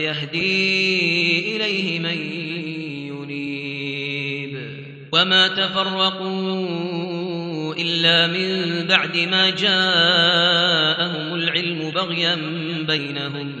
ويهدي إليه من ينيب وما تفرقوا إلا من بعد ما جاءهم العلم بغيا بينهم.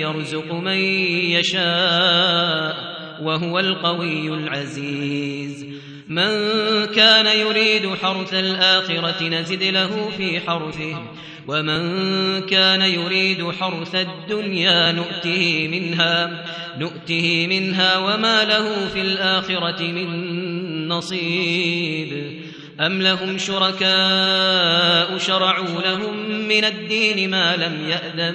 يرزق من يشاء وهو القوي العزيز. من كان يريد حرث الآخرة نزد له في حرثه ومن كان يريد حرث الدنيا نؤته منها نؤته منها وما له في الآخرة من نصيب. أم لهم شركاء شرعوا لهم من الدين ما لم يأذن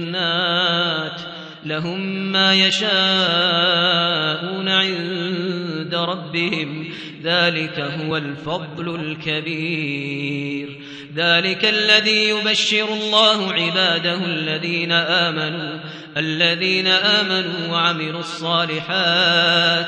الجنات لهم ما يشاءون عند ربهم. ذلك هو الفضل الكبير. ذلك الذي يبشر الله عباده الذين آمنوا الذين آمنوا وعملوا الصالحات.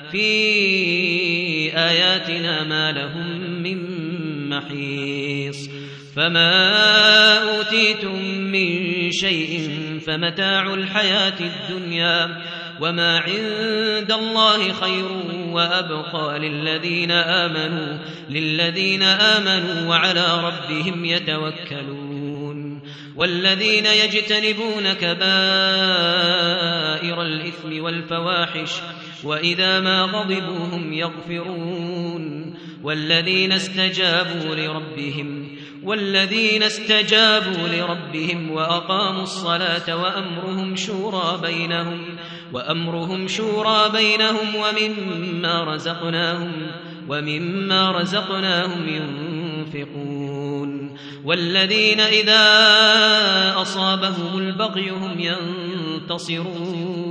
في آياتنا ما لهم من محيص. فما أوتيتم من شيء فمتاع الحياة الدنيا وما عند الله خير وأبقى للذين آمنوا للذين آمنوا وعلى ربهم يتوكلون. والذين يجتنبون كبائر الإثم والفواحش وإذا ما غضبوا هم يغفرون والذين استجابوا لربهم والذين استجابوا لربهم وأقاموا الصلاة وأمرهم شورى بينهم وأمرهم شورى بينهم ومما رزقناهم ومما رزقناهم ينفقون والذين إذا أصابهم البغي هم ينتصرون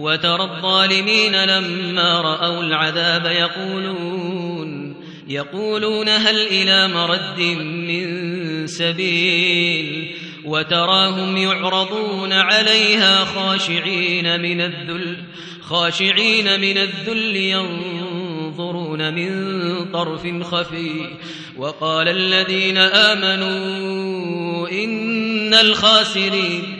وترى الظالمين لما رأوا العذاب يقولون يقولون هل إلى مرد من سبيل وتراهم يعرضون عليها خاشعين من الذل خاشعين من الذل ينظرون من طرف خفي وقال الذين آمنوا إن الخاسرين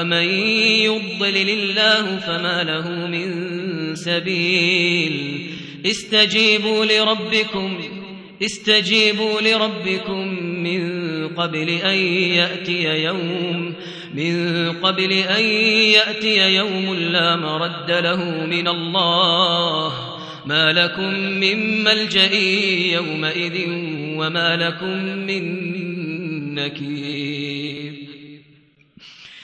ومن يضلل الله فما له من سبيل. استجيبوا لربكم استجيبوا لربكم من قبل أن يأتي يوم من قبل أن يأتي يوم لا مرد له من الله. ما لكم من ملجأ يومئذ وما لكم من نكير.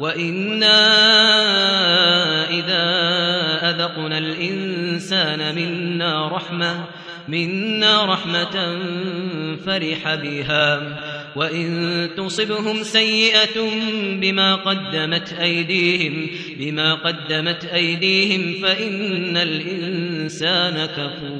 وإنا إذا أذقنا الإنسان منا رحمة منا رحمة فرح بها. وإن تصبهم سيئة بما قدمت أيديهم بما قدمت أيديهم فإن الإنسان كفور